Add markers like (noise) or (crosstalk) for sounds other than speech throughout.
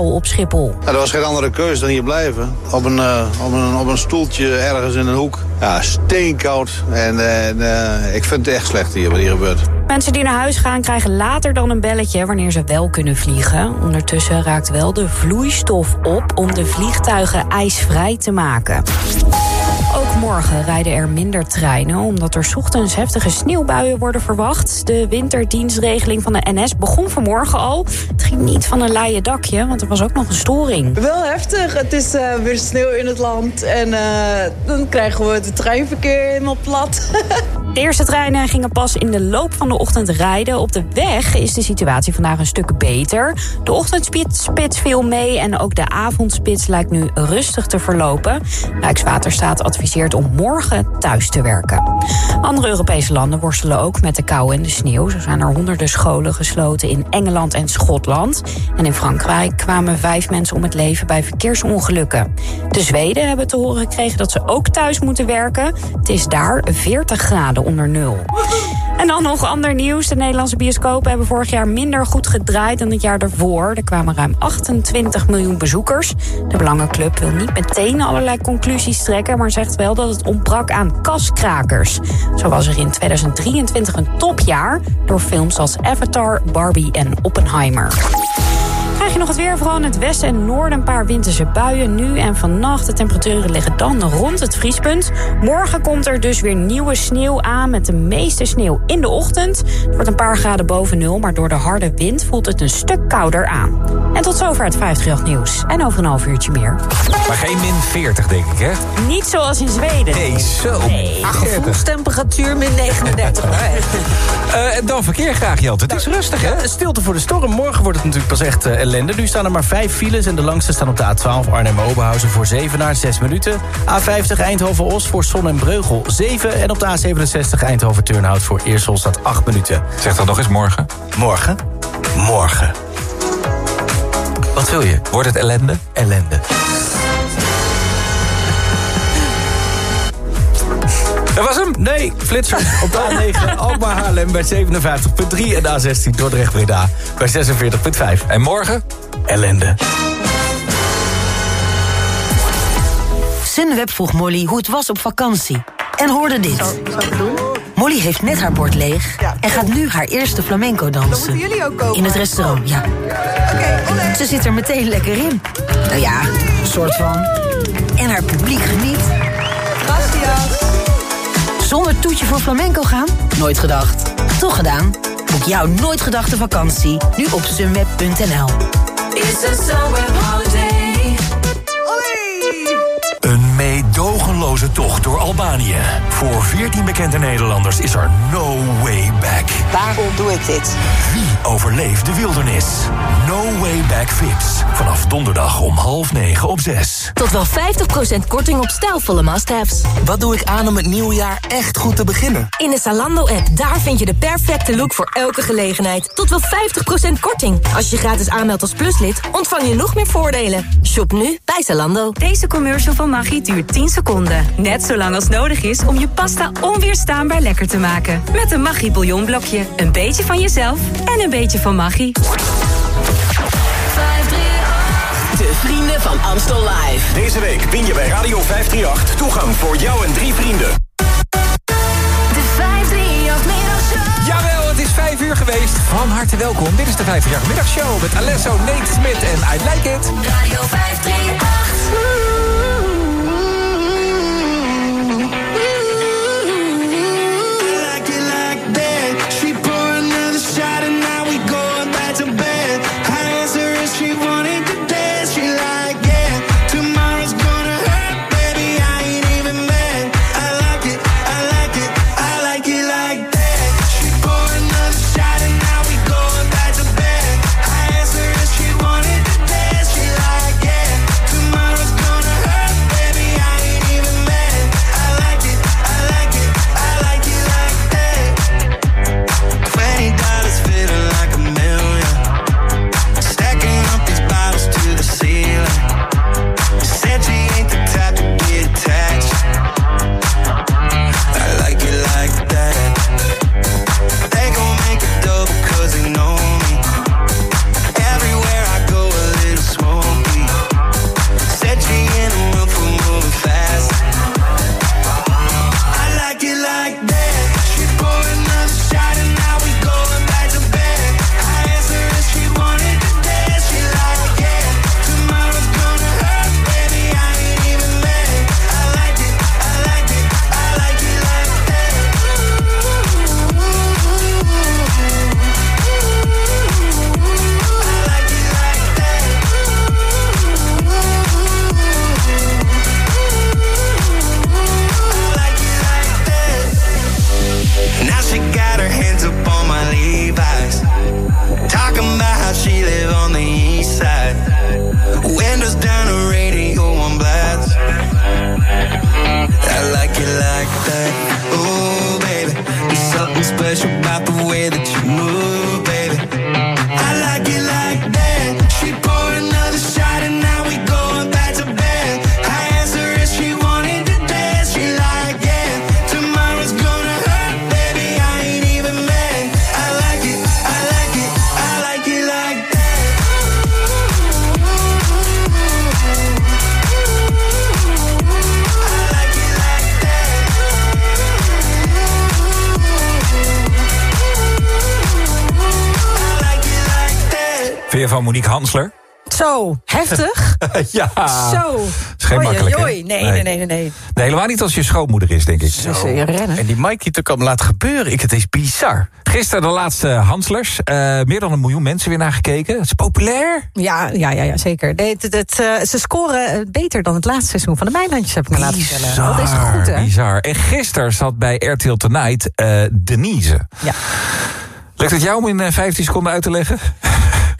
op Schiphol. er was geen andere keuze dan hier blijven. Op een, uh, op een, op een stoeltje ergens in een hoek. Ja, steenkoud. En uh, ik vind het echt slecht hier wat hier gebeurt. Mensen die naar huis gaan krijgen later dan een belletje wanneer ze wel kunnen vliegen. Ondertussen raakt wel de vloeistof op om de vliegtuigen ijsvrij te maken. Ook morgen rijden er minder treinen, omdat er ochtends heftige sneeuwbuien worden verwacht. De winterdienstregeling van de NS begon vanmorgen al. Het ging niet van een leien dakje, want er was ook nog een storing. Wel heftig. Het is uh, weer sneeuw in het land en uh, dan krijgen we het treinverkeer helemaal plat. (laughs) De eerste treinen gingen pas in de loop van de ochtend rijden. Op de weg is de situatie vandaag een stuk beter. De ochtendspits viel mee en ook de avondspits lijkt nu rustig te verlopen. Rijkswaterstaat adviseert om morgen thuis te werken. Andere Europese landen worstelen ook met de kou en de sneeuw. Zo zijn er honderden scholen gesloten in Engeland en Schotland. En in Frankrijk kwamen vijf mensen om het leven bij verkeersongelukken. De Zweden hebben te horen gekregen dat ze ook thuis moeten werken. Het is daar 40 graden onder nul. En dan nog ander nieuws. De Nederlandse bioscopen hebben vorig jaar minder goed gedraaid dan het jaar daarvoor. Er kwamen ruim 28 miljoen bezoekers. De Belangenclub wil niet meteen allerlei conclusies trekken... maar zegt wel dat het ontbrak aan kaskrakers. Zo was er in 2023 een topjaar... door films als Avatar, Barbie en Oppenheimer krijg je nog het weer. Vooral in het westen en noorden een paar winterse buien. Nu en vannacht. De temperaturen liggen dan rond het vriespunt. Morgen komt er dus weer nieuwe sneeuw aan. Met de meeste sneeuw in de ochtend. Het wordt een paar graden boven nul. Maar door de harde wind voelt het een stuk kouder aan. En tot zover het 538 nieuws. En over een half uurtje meer. Maar geen min 40 denk ik hè? Niet zoals in Zweden. Nee, zo. Nee. Gevoelstemperatuur min 39. uh, (laughs) en dan verkeer graag Jant. Het is rustig hè? Stilte voor de storm. Morgen wordt het natuurlijk pas echt uh, ellende. Nu staan er maar vijf files en de langste staan op de A12 Arnhem-Oberhausen voor 7 naar 6 minuten. A50 Eindhoven-Os voor Son en Breugel 7. En op de A67 Eindhoven-Turnhout voor Eersel staat 8 minuten. Zeg dan nog eens morgen. Morgen? Morgen. Wat wil je? Wordt het ellende? Ellende. Dat was hem? Nee, flitsers op de A9 Alkmaar Haarlem bij 57.3 en de A16 Dordrecht Breda bij 46.5. En morgen? Ellende. Sunweb vroeg Molly hoe het was op vakantie. En hoorde dit. Zal doen? Molly heeft net haar bord leeg Ja. en gaat nu haar eerste flamenco dansen. moeten jullie ook komen. In het restaurant, ja. Oké, olé. Ze zit er meteen lekker in. Nou ja, een soort van. En haar publiek geniet. Zonder toetje voor flamenco gaan? Nooit gedacht. Toch gedaan? Boek jouw nooit gedachte vakantie nu op sunweb.nl. meedogenloze tocht door Albanië. Voor 14 bekende Nederlanders is er no way back. Waarom doe ik dit? Wie overleeft de wildernis? No way back Vips. Vanaf donderdag om half negen op zes. Tot wel 50% korting op stijlvolle must-haves. Wat doe ik aan om het nieuwe jaar echt goed te beginnen? In de Zalando-app, daar vind je de perfecte look voor elke gelegenheid. Tot wel 50% korting. Als je je gratis aanmeldt als pluslid, ontvang je nog meer voordelen. Shop nu bij Zalando. Deze commercial van Maggi duurt 10 seconden. Net zo lang als nodig is om je pasta onweerstaanbaar lekker te maken. Met een Maggi bouillonblokje. Een beetje van jezelf en een beetje van Maggi. De vrienden van Amstel Live. Deze week win je bij Radio 538 toegang voor jou en drie vrienden. De 538 middagshow. Jawel, het is 5 uur geweest. Van harte welkom. Dit is de 5 jaar middagshow met Alesso, Nate Smit en I Like It. Radio 538. (laughs) ja. Zo. is geen makkelijk? Nee, nee, nee, nee. nee. Nee, helemaal niet als je schoonmoeder is, denk ik. Zo. rennen. En die Mike die het ook allemaal laat gebeuren. Ik, het is bizar. Gisteren de laatste Hanslers. Eh, meer dan een miljoen mensen weer naar gekeken. Het is populair. Ja, ja, ja, ja zeker. Nee, het, het, eh, ze scoren eh, beter dan het laatste seizoen van de Mijnlandjes, heb ik me laten vertellen. Dat is goed, hè? Bizar. En gisteren zat bij RTL Tonight Denise. Ja. Lukt het jou om in eh, 15 seconden uit te leggen?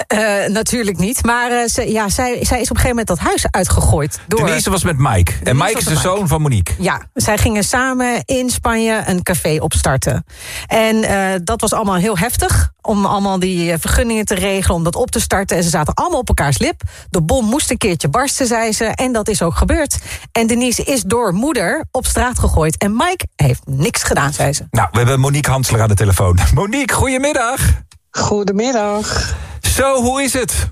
Eh, natuurlijk niet. Maar eh, ze, ja, zij, zij is op een gegeven moment dat huis uitgegooid. Door... Denise was met Mike. en Mike is de Mike. zoon van Monique. Ja, zij gingen samen in Spanje een café opstarten. En eh, dat was allemaal heel heftig. Om allemaal die vergunningen te regelen, om dat op te starten. En ze zaten allemaal op elkaars lip. De bom moest een keertje barsten, zei ze. En dat is ook gebeurd. En Denise is door moeder op straat gegooid. En Mike heeft niks gedaan, zei ze. Nou, we hebben Monique Hansler aan de telefoon. (laughs) Monique, goedemiddag. Goedemiddag. Zo, hoe is het?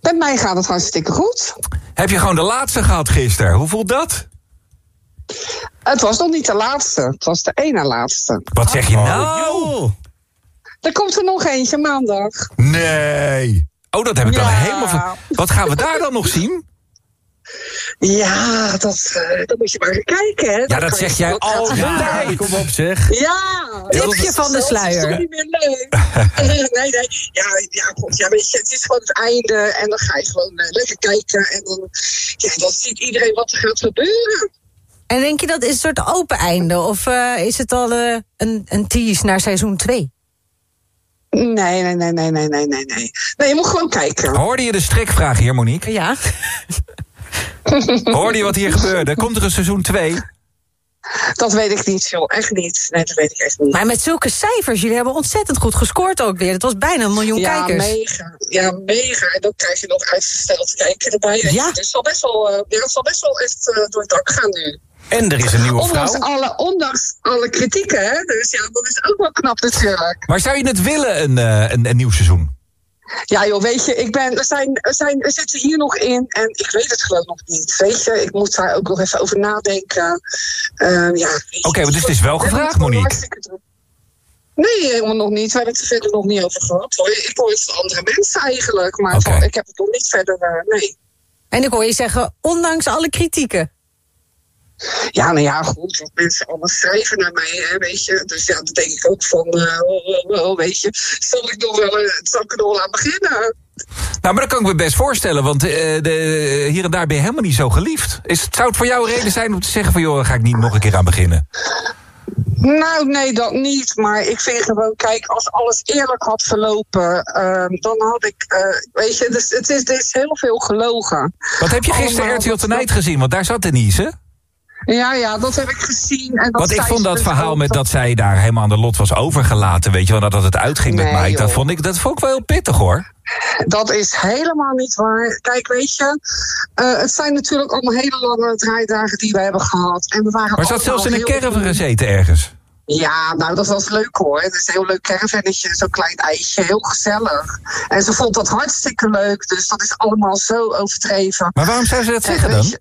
Met mij gaat het hartstikke goed. Heb je gewoon de laatste gehad gisteren? Hoe voelt dat? Het was nog niet de laatste. Het was de ene laatste. Wat zeg je nou? Er komt er nog eentje maandag. Nee. Oh, dat heb ik dan helemaal... Wat gaan we daar dan nog zien? Ja, dat, eh, dat moet je maar kijken. Hè. Ja, dat zeg jij altijd. gebeuren. Kom op, zeg. Ja. Tipje van de Dat is sluier. niet meer leuk. (laughs) Nee, nee. Ja, ja, goed, ja, weet je, het is gewoon het einde. En dan ga je gewoon eh, lekker kijken. En dan, ja, dan ziet iedereen wat er gaat gebeuren. En denk je dat is een soort open einde? Of eh, is het al een, een tease naar seizoen 2? Nee, nee, nee, nee, nee, nee, nee, nee. Nee, je moet gewoon kijken. Hoorde je de strikvraag hier, Monique? Ja. (laughs) (laughs) Hoorde je wat hier gebeurde? Komt er een seizoen 2? Dat weet ik niet, joh. Echt niet. Nee, dat weet ik echt niet. Maar met zulke cijfers, jullie hebben ontzettend goed gescoord ook weer. Het was bijna een miljoen ja, kijkers. mega. Ja, mega. En dan krijg je nog uitgesteld kijken erbij. Ja. Het zal best wel, eh, ja, het zal best wel echt eh, door het dak gaan nu. En er is een nieuwe Ondanks vrouw. alle, ondanks alle kritieken, hè. Dus ja, dat is ook wel knap natuurlijk. Maar zou je het willen, een, eh, een, een nieuw seizoen? Ja, joh, weet je, ik ben, we, zijn, we, zijn, we zitten hier nog in en ik weet het gewoon nog niet. Weet je, ik moet daar ook nog even over nadenken. Ehm, ja, Oké, maar dus het is wel gevraagd, Monique. Nee, helemaal nog niet. We hebben het er verder nog niet over gehad. Hoor. Ik hoor het van andere mensen eigenlijk, maar van- ik heb het nog niet verder, eh, nee. En ik hoor je zeggen, ondanks alle kritieken. Ja, nou ja, goed, wat mensen allemaal schrijven naar mij, hè, weet je. Dus ja, dan denk ik ook van, oh, weet je, zal ik nog wel, eh, zal ik er nog wel aan beginnen? Nou, maar dat kan ik me best voorstellen, want eh, de, hier en daar ben je helemaal niet zo geliefd. Is, het- zou het voor jou een reden zijn om te zeggen van... joh, ga ik niet nog een keer aan beginnen? Nou, nee, dat niet. Maar ik vind gewoon, kijk, als alles eerlijk had verlopen, ehm, dan had ik, weet je, dus het, is, er is heel veel gelogen. Wat heb je gisteren RTL Tonight gezien? Want daar zat Denise. Ja, ja, dat heb ik gezien. En dat Want ik vond dat dus verhaal met dat zij daar helemaal aan de lot was overgelaten... weet je wel, nadat het uitging met Mike... Dat vond, ik, dat vond ik wel heel pittig, hoor. Dat is helemaal niet waar. Kijk, weet je, eh, het zijn natuurlijk allemaal hele lange draaidagen die we hebben gehad. En we waren Maar ze had zelfs in een caravan gezeten ergens. Ja, nou, dat was leuk hoor. Het is een heel leuk caravannetje, zo'n klein ijsje, heel gezellig. En ze vond dat hartstikke leuk, dus dat is allemaal zo overdreven. Maar waarom zou ze dat En zeggen dan? je-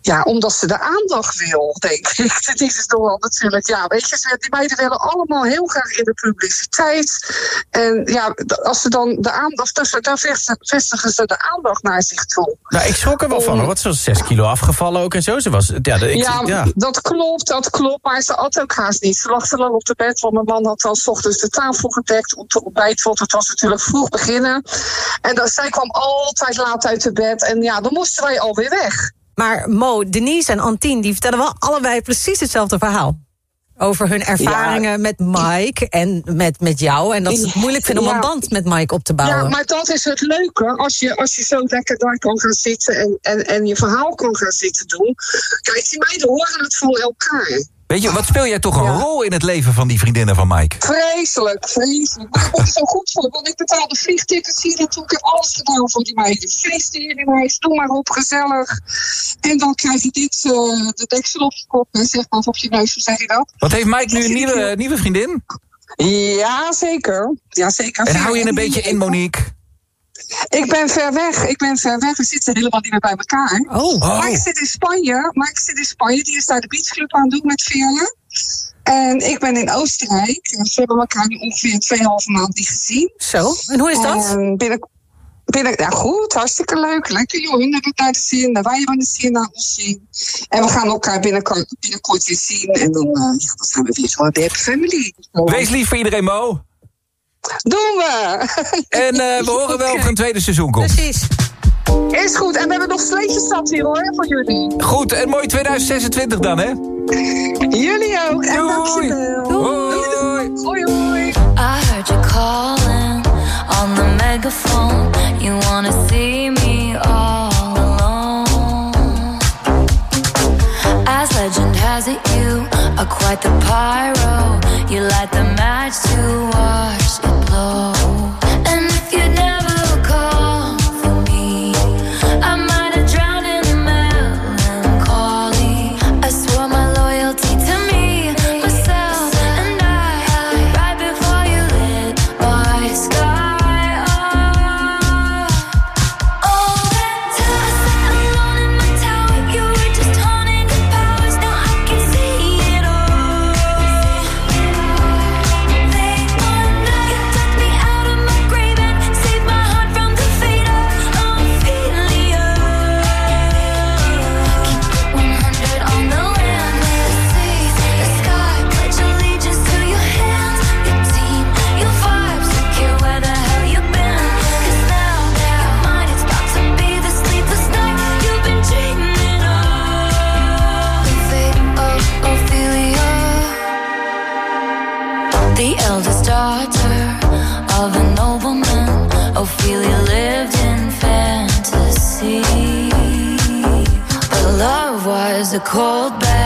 Ja, omdat ze de aandacht wil, denk ik. (laughs) Het is nogal natuurlijk, ja, weet je, die meiden willen allemaal heel graag in de publiciteit. En ja, als ze dan de aandacht, dus daar vestigen ze de aandacht naar zich toe. Nou, ik schrok er wel van, hoor. Want ze was 6 kilo afgevallen ook en zo. Ze was, ja, de- ik, ja, ja. dat klopt, dat klopt. Maar ze at ook haast niet. Ze lag te lang op de bed, want mijn man had al 's ochtends de tafel gedekt om te ontbijt. Want het was natuurlijk vroeg beginnen. En dan, zij kwam altijd laat uit de bed. En ja, dan moesten wij alweer weg. Maar Mo, Denise en Antien, die vertellen wel allebei precies hetzelfde verhaal. Over hun ervaringen met Mike en met, met jou. En dat ze het moeilijk vinden om Ja. een band met Mike op te bouwen. Ja, maar dat is het leuke. Als je, als je zo lekker daar kan gaan zitten en, en, en je verhaal kan gaan zitten doen. Kijk, die meiden horen het voor elkaar. Weet je, wat speel jij toch een rol in het leven van die vriendinnen van Mike? Vreselijk, vreselijk. Maar ik ben er zo goed voor, want ik betaalde vliegtickets hier naartoe. Ik heb alles gedaan voor die meiden. Feesten hier in huis, doe maar op, gezellig. En dan krijg je dit, eh, de deksel op je kop, hè, zeg maar, of op je neus, hoe zeg je dat? Wat heeft Mike nu een nieuwe, nieuwe vriendin? Ja, zeker. Ja, zeker. En hou je een beetje in, Monique? Ik ben ver weg. Ik ben ver weg. We zitten helemaal niet meer bij elkaar. Oh. Maar ik zit in Spanje. Maar ik zit in Spanje. Die is daar de beachclub aan het doen met Veerle. En ik ben in Oostenrijk. We hebben elkaar nu ongeveer 2,5 maand niet gezien. Zo, en hoe is dat? En binnen, binnen, ja, goed, hartstikke leuk. Lekker joh, hun hebben het naar de zin. Wij hebben het zin naar ons zien. En we gaan elkaar binnenkort, binnenkort weer zien. En dan, uh, ja, dan zijn we weer gewoon de happy family. Wees lief voor iedereen, Mo. Doen we! En uh, we horen wel of er een tweede seizoen komt. Precies. Is goed, en we hebben nog sleetjes zat hier hoor, voor jullie. Goed, en mooi 2026 dan, hè? Jullie ook, en Doei. dankjewel. Hoi. Hoi, hoi. I heard you calling on the megaphone. You wanna see me all alone. As legend has it, you are quite the pyro. You light the match to watch it eldest daughter of a nobleman, Ophelia lived in fantasy. But love was a cold bed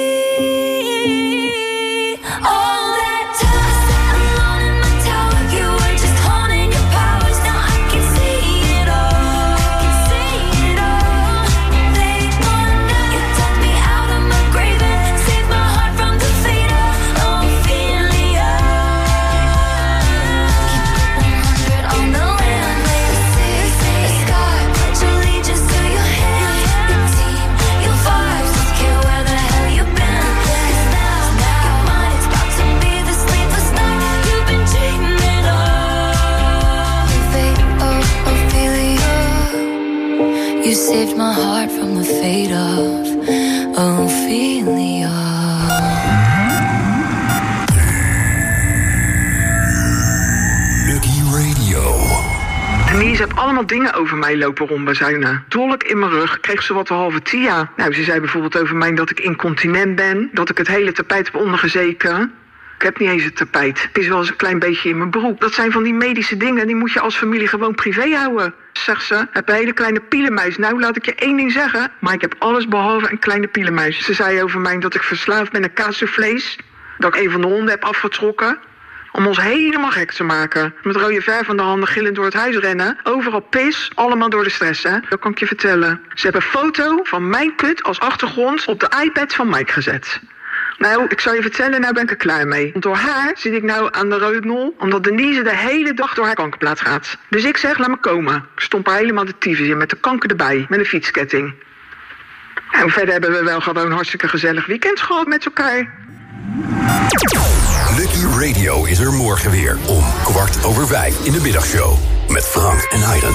Dingen over mij lopen rondbazuinen. Dolk in mijn rug, kreeg ze wat de halve tia. Nou, ze zei bijvoorbeeld over mij dat ik incontinent ben. Dat ik het hele tapijt heb ondergezeken. Ik heb niet eens het tapijt. Het is wel eens een klein beetje in mijn broek. Dat zijn van die medische dingen, die moet je als familie gewoon privé houden. Zegt ze, heb een hele kleine pielenmuis. Nou, laat ik je één ding zeggen. Maar ik heb alles behalve een kleine pielenmuis. Ze zei over mij dat ik verslaafd ben aan kaasvlees. Dat ik een van de honden heb afgetrokken. Om ons helemaal gek te maken. Met rode verf aan de handen gillend door het huis rennen. Overal pis, allemaal door de stress, hè. Dat kan ik je vertellen. Ze hebben een foto van mijn kut als achtergrond op de iPad van Mike gezet. Nou, ik zal je vertellen, nou ben ik er klaar mee. Want door haar zit ik nou aan de reutnol, omdat Denise de hele dag door haar kankerplaat gaat. Dus ik zeg, laat me komen. Ik stomp haar helemaal de tyfus in met de kanker erbij, met een fietsketting. En verder hebben we wel gewoon een hartstikke gezellig weekend gehad met elkaar. Lucky Radio is er morgen weer om kwart over vijf in de middagshow. Met Frank en Hayden.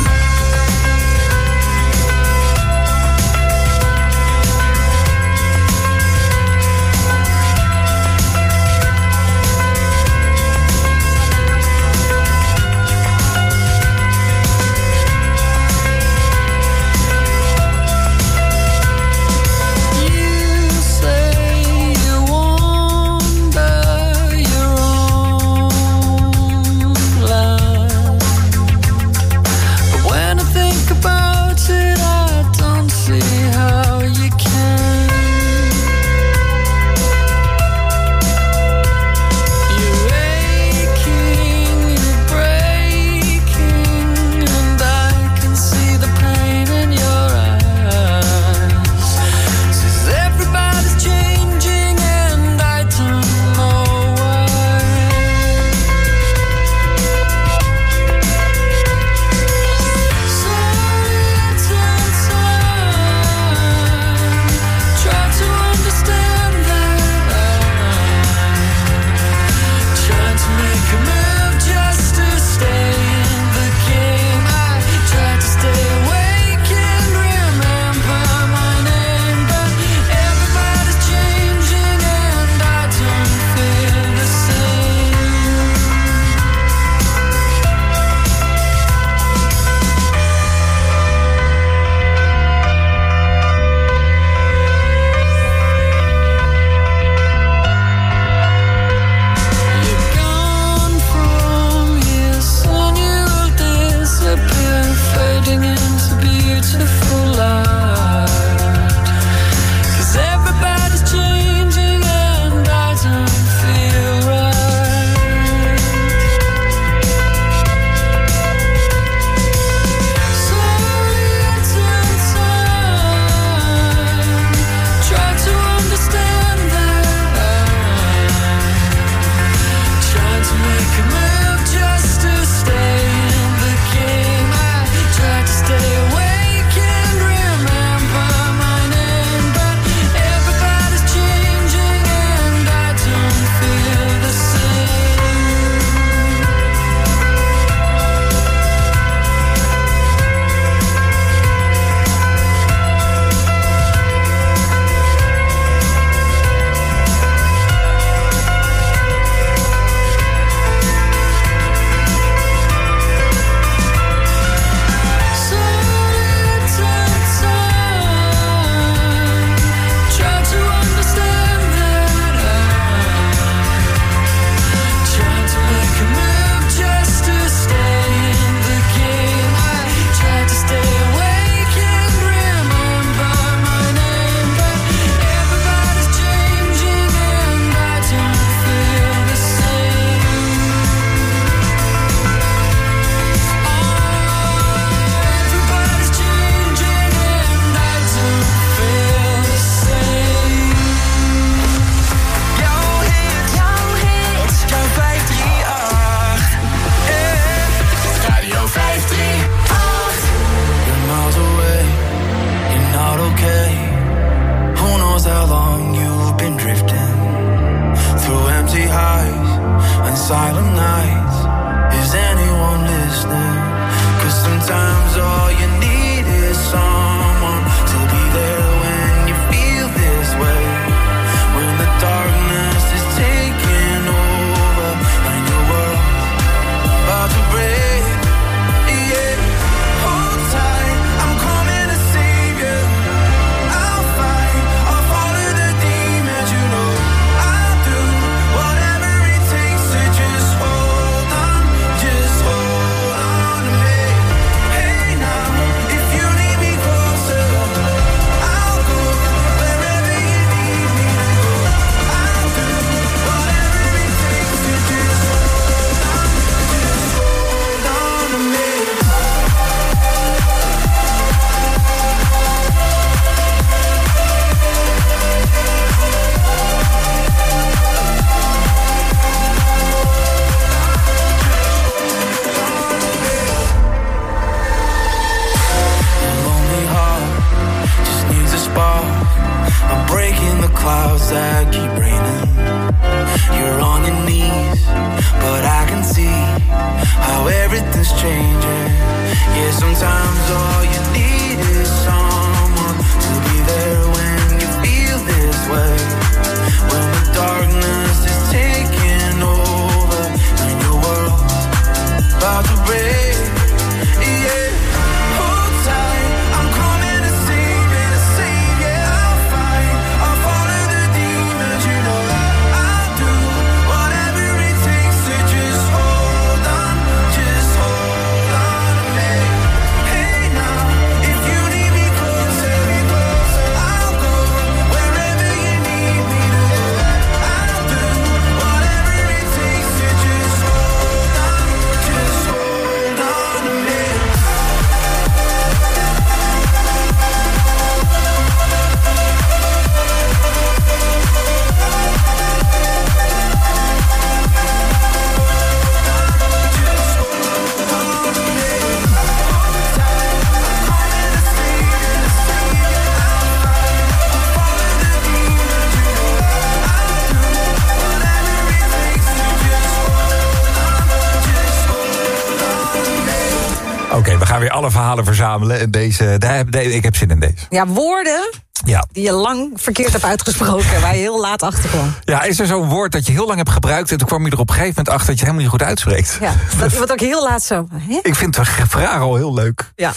Alle verhalen verzamelen. En deze, daar, heb- ik heb zin in deze. Ja, woorden Ja. die je lang verkeerd hebt uitgesproken... waar je heel laat achter kwam. ja, is er zo'n woord dat je heel lang hebt gebruikt... en toen kwam je er op een gegeven moment achter dat je het helemaal niet goed uitspreekt? Ja, dat wordt ook heel laat zo. Hè? Ik vind de vraag al heel leuk. Ja.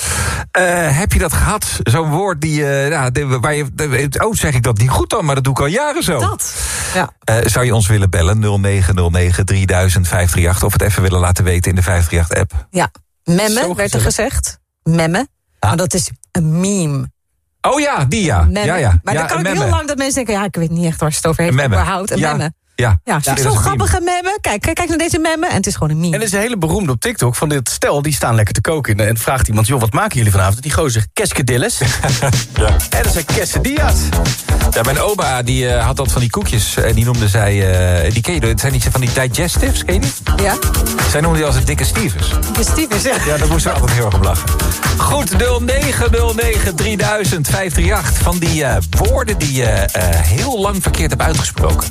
Eh, heb je dat gehad? Zo'n woord die, ja, de- waar je... de- oh, zeg ik dat niet goed dan, maar dat doe ik al jaren zo. Dat. Ja. Eh, zou je ons willen bellen? 0909 3000 538 of het even willen laten weten in de 538-app? Ja, memme werd er gezegd. Memme. Maar dat is een meme. Oh ja, die ja. Memme. ja, ja. Maar ja, dan kan ik heel lang dat mensen denken... ja, ik weet niet echt waar ze het over heeft. Memme. Überhaupt, een Ja. memme. Ja, Ja, Ja, zo'n dat grappige memme. Kijk, kijk, kijk naar deze memme. En het is gewoon een meme. En er is een hele beroemde op TikTok van dit stel. Die staan lekker te koken. En vraagt iemand, joh, wat maken jullie vanavond? Die gozer zegt, keskedilles. (laughs) Ja. En dan zijn quesadillas. Ja, mijn oma die, eh, had dat van die koekjes. En die noemde zij... eh, die ken je, het zijn die van die digestives, ken je die? Ja, Zij noemde die als het dikke Stevens. de Stevens, ja. Ja, daar moest ze altijd heel erg om lachen. Goed, 0909 3000 538. Van die eh, woorden die je eh, heel lang verkeerd hebt uitgesproken.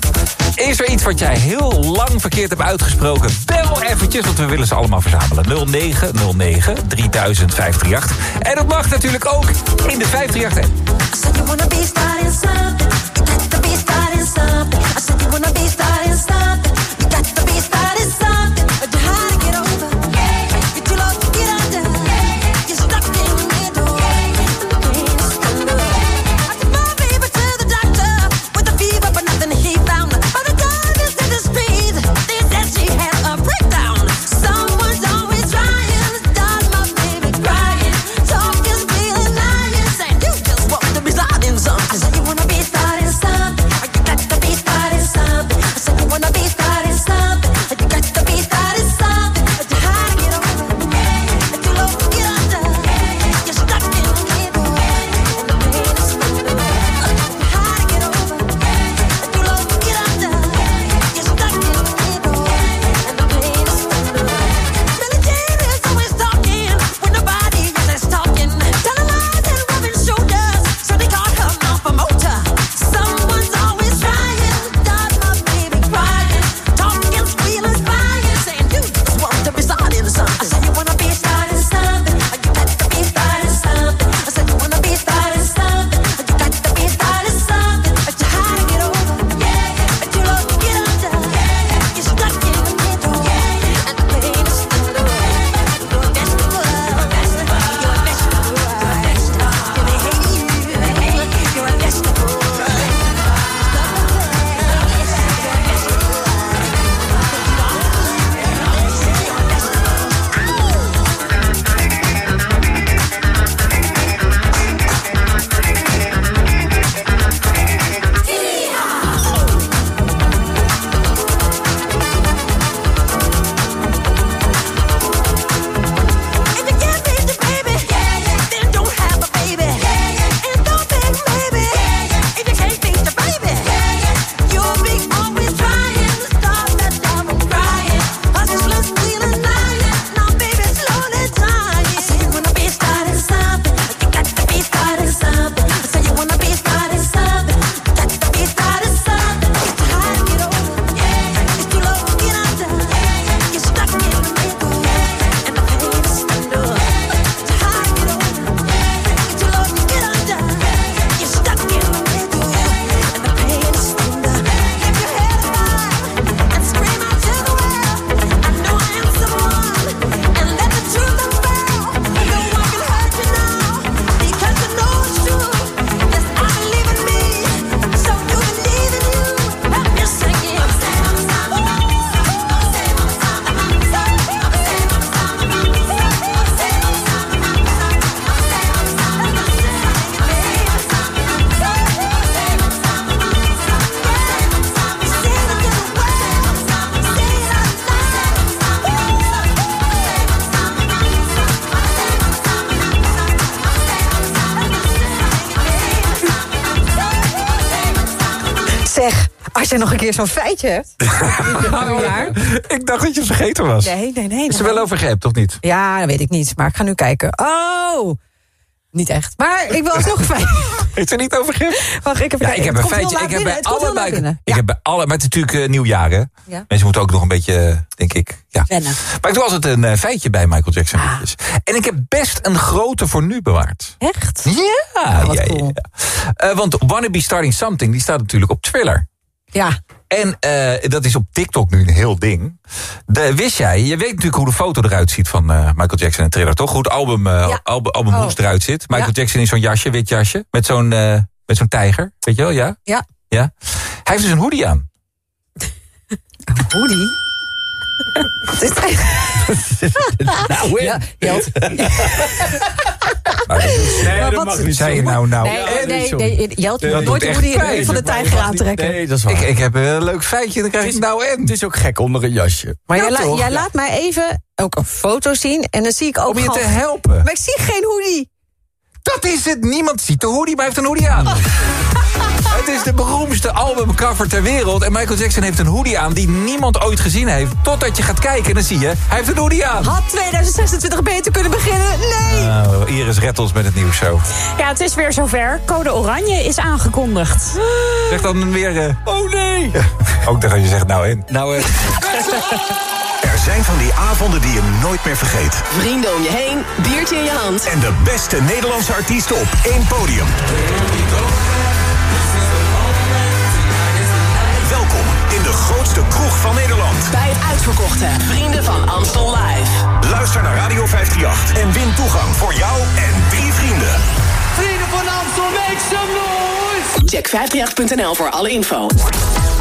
Is er iets wat jij heel lang verkeerd hebt uitgesproken? Bel eventjes, want we willen ze allemaal verzamelen. 0909 3000 538. En dat mag natuurlijk ook in de 538 keer zo'n feitje hebt. (laughs) Ik dacht dat je vergeten was. Nee, nee, nee. Is er nee. wel over gehept, of niet? Ja, dat weet ik niet. Maar ik ga nu kijken. Oh, niet echt. Maar ik wil alsnog een (laughs) feitje. Heeft er niet over gif? Wacht, ik heb, Ja, ik heb een feitje. Ik heb bij allebei. binnen. Ik heb bij alle, maar het is natuurlijk eh, nieuwjaar, hè? Ja. Mensen moeten ook nog een beetje, eh, denk ik. Ja. Wennen. Maar ik doe altijd een eh, feitje bij Michael Jackson. Ah. liedjes. En ik heb best een grote voor nu bewaard. Echt? Ja, wat ja, cool. ja. Eh, want Wanna Be Starting Something, die staat natuurlijk op Thriller. Ja. En eh, dat is op TikTok nu een heel ding. De, wist jij, je weet natuurlijk hoe de foto eruit ziet van eh, Michael Jackson en Thriller, toch? Hoe het album, Ja. album, album Oh. eruit zit. Michael Ja. Jackson in zo'n jasje, wit jasje, met zo'n eh, met zo'n tijger. Weet je wel, ja? Ja. ja? Hij heeft dus een hoodie aan. (laughs) Hoodie? (laughs) Nou, Ja, Jelt. (laughs) Maar dat is- Nee, Maar dat wat- mag niet. Zei je nou, nou. Nee, nee, Jelt, Dat nooit pijn. rug van de tijger aantrekken. Nee, dat is waar. Ik, ik heb een leuk feitje, dan krijg ik nou en. Het is ook gek onder een jasje. Maar Ja, jij, la- jij Ja. laat mij even ook een foto zien en dan zie ik ook Om je gewoon- te helpen. Maar ik zie geen hoodie. Dat is het. Niemand ziet de hoodie, maar hij heeft een hoodie aan. Het is de beroemdste albumcover ter wereld. En Michael Jackson heeft een hoodie aan die niemand ooit gezien heeft. Totdat je gaat kijken en dan zie je, hij heeft een hoodie aan. Had 2026 beter kunnen beginnen? Nee! Nou, Iris Rettels met het nieuws zo. Ja, het is weer zover. Code Oranje is aangekondigd. Zeg dan weer... eh, Oh nee! ook dan ga je zeggen, nou en. Nou, eh, Er zijn van die avonden die je nooit meer vergeet. Vrienden om je heen, biertje in je hand. En de beste Nederlandse artiesten op één podium. Grootste kroeg van Nederland. Bij het uitverkochte Vrienden van Amstel Live. Luister naar Radio 538 en win toegang voor jou en drie vrienden. Vrienden van Amstel, make some noise! Check 538.nl voor alle info.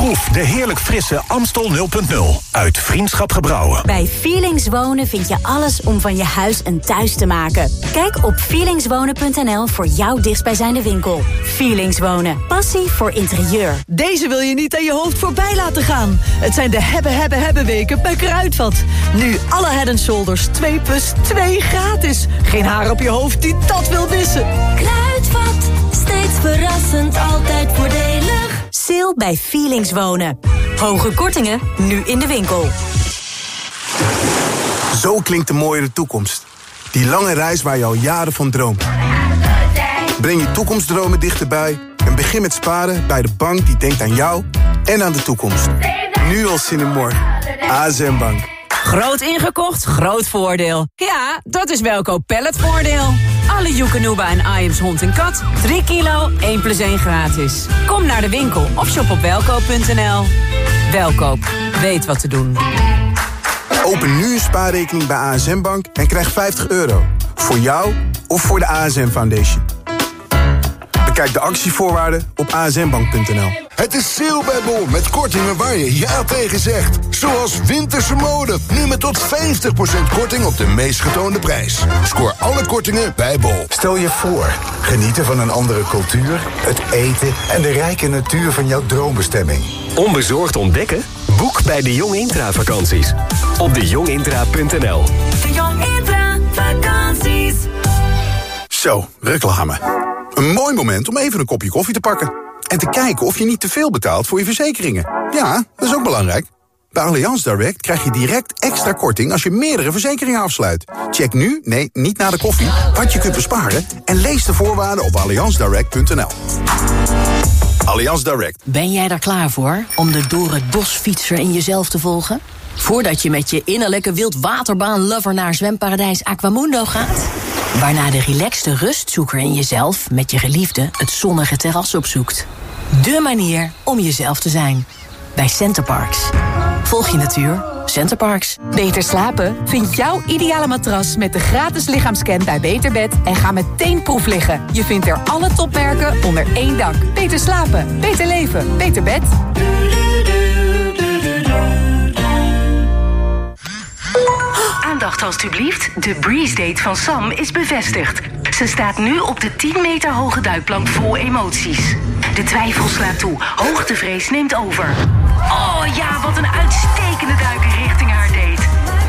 Proef de heerlijk frisse Amstel 0.0 uit Vriendschap Gebrouwen. Bij Feelings Wonen vind je alles om van je huis een thuis te maken. Kijk op feelingswonen.nl voor jouw dichtstbijzijnde winkel. Feelings Wonen. Passie voor interieur. Deze wil je niet aan je hoofd voorbij laten gaan. Het zijn de hebben, hebben, hebben weken bij Kruidvat. Nu alle Head and Shoulders 2 plus 2 gratis. Geen haar op je hoofd die dat wil missen. Kruidvat. Steeds verrassend, altijd voordelig. Sale bij Feelings Wonen. Hoge kortingen, nu in de winkel. Zo klinkt de mooiere toekomst. Die lange reis waar je al jaren van droomt. Breng je toekomstdromen dichterbij en begin met sparen bij de bank die denkt aan jou en aan de toekomst. Nu al zin in morgen. ASM Bank. Groot ingekocht, groot voordeel. Ja, dat is Welkoop Palletvoordeel. Alle Joekanuba en Iams hond en kat. 3 kilo, 1 plus 1 gratis. Kom naar de winkel of shop op welkoop.nl. Welkoop, weet wat te doen. Open nu een spaarrekening bij ASM Bank en krijg 50 euro. Voor jou of voor de ASM Foundation. Bekijk de actievoorwaarden op asmbank.nl. Het is sale bij Bol met kortingen waar je ja tegen zegt. Zoals winterse mode. Nu met tot 50% korting op de meest getoonde prijs. Scoor alle kortingen bij Bol. Stel je voor, genieten van een andere cultuur, het eten en de rijke natuur van jouw droombestemming. Onbezorgd ontdekken? Boek bij de Jong Intra vakanties. Op dejongintra.nl De Jong Intra vakanties. Zo, reclame. Een mooi moment om even een kopje koffie te pakken. En te kijken of je niet te veel betaalt voor je verzekeringen. Ja, dat is ook belangrijk. Bij Allianz Direct krijg je direct extra korting als je meerdere verzekeringen afsluit. Check nu, nee, niet na de koffie, wat je kunt besparen... en lees de voorwaarden op allianzdirect.nl. Allianz Direct. Ben jij daar klaar voor om de door het bos fietser in jezelf te volgen? Voordat je met je innerlijke wildwaterbaan-lover naar zwemparadijs Aquamundo gaat? Waarna de relaxte rustzoeker in jezelf met je geliefde het zonnige terras opzoekt. De manier om jezelf te zijn. Bij Centerparks. Volg je natuur. Centerparks. Beter slapen? Vind jouw ideale matras met de gratis lichaamscan bij Beterbed en ga meteen proef liggen. Je vindt er alle topmerken onder één dak. Beter slapen, beter leven, beter bed. Aandacht alstublieft. De Breeze Date van Sam is bevestigd. Ze staat nu op de 10 meter hoge duikplank vol emoties. De twijfel slaat toe. Hoogtevrees neemt over. Oh ja, wat een uitstekende duik richting haar date.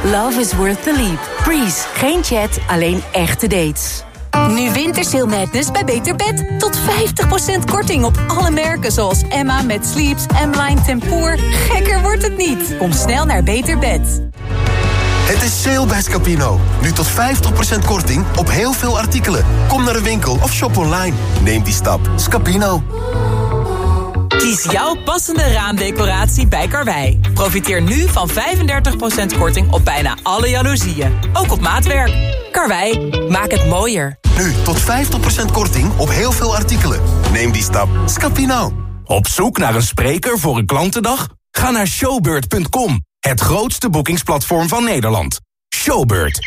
Love is worth the leap. Breeze. Geen chat, alleen echte dates. Nu Wintersail Madness bij Beter Bed. Tot 50% korting op alle merken zoals Emma met Sleeps, M-Line Tempoor. Gekker wordt het niet. Kom snel naar Beter Bed. Het is sale bij Scapino. Nu tot 50% korting op heel veel artikelen. Kom naar de winkel of shop online. Neem die stap. Scapino. Kies jouw passende raamdecoratie bij Karwei. Profiteer nu van 35% korting op bijna alle jaloezieën. Ook op maatwerk. Karwei, maak het mooier. Nu tot 50% korting op heel veel artikelen. Neem die stap. Scapino. Op zoek naar een spreker voor een klantendag? Ga naar showbird.com, het grootste boekingsplatform van Nederland. Showbird.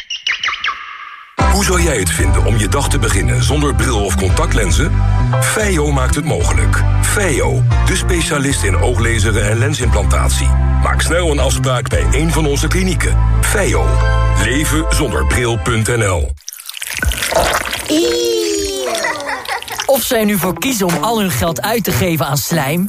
Hoe zou jij het vinden om je dag te beginnen zonder bril of contactlenzen? Feio maakt het mogelijk. Feio, de specialist in ooglezeren en lensimplantatie. Maak snel een afspraak bij een van onze klinieken. Feio. Leven zonder bril.nl Of zij nu voor kiezen om al hun geld uit te geven aan slijm...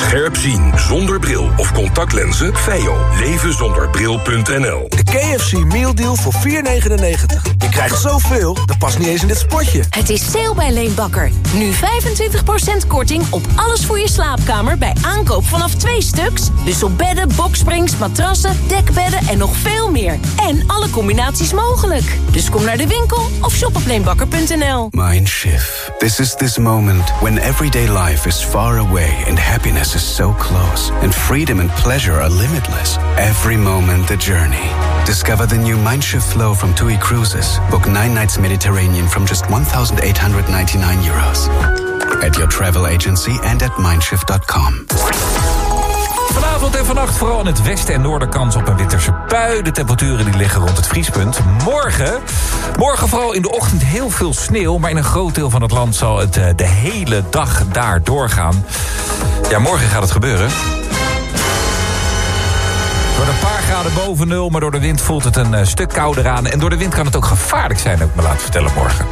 Scherp zien zonder bril of contactlenzen. Feio. Leven zonder bril.nl De KFC Meal Deal voor 4,99. Je krijgt zoveel, dat past niet eens in dit spotje. Het is sale bij Leenbakker. Nu 25% korting op alles voor je slaapkamer bij aankoop vanaf twee stuks. Dus op bedden, boksprings, matrassen, dekbedden en nog veel meer. En alle combinaties mogelijk. Dus kom naar de winkel of shop op leenbakker.nl. Mindshift. This is this moment when everyday life is far away and happiness is so close, and freedom and pleasure are limitless. Every moment the journey. Discover the new Mindshift flow from TUI Cruises. Book nine nights Mediterranean from just 1,899 euros. At your travel agency and at mindshift.com. Vanavond en vannacht vooral in het westen en noorden kans op een winterse bui. De temperaturen die liggen rond het vriespunt. Morgen, morgen vooral in de ochtend heel veel sneeuw... maar in een groot deel van het land zal het eh, de hele dag daar doorgaan. Ja, morgen gaat het gebeuren. Door een paar graden boven nul, maar door de wind voelt het een eh, stuk kouder aan. En door de wind kan het ook gevaarlijk zijn, heb ik me laten vertellen morgen.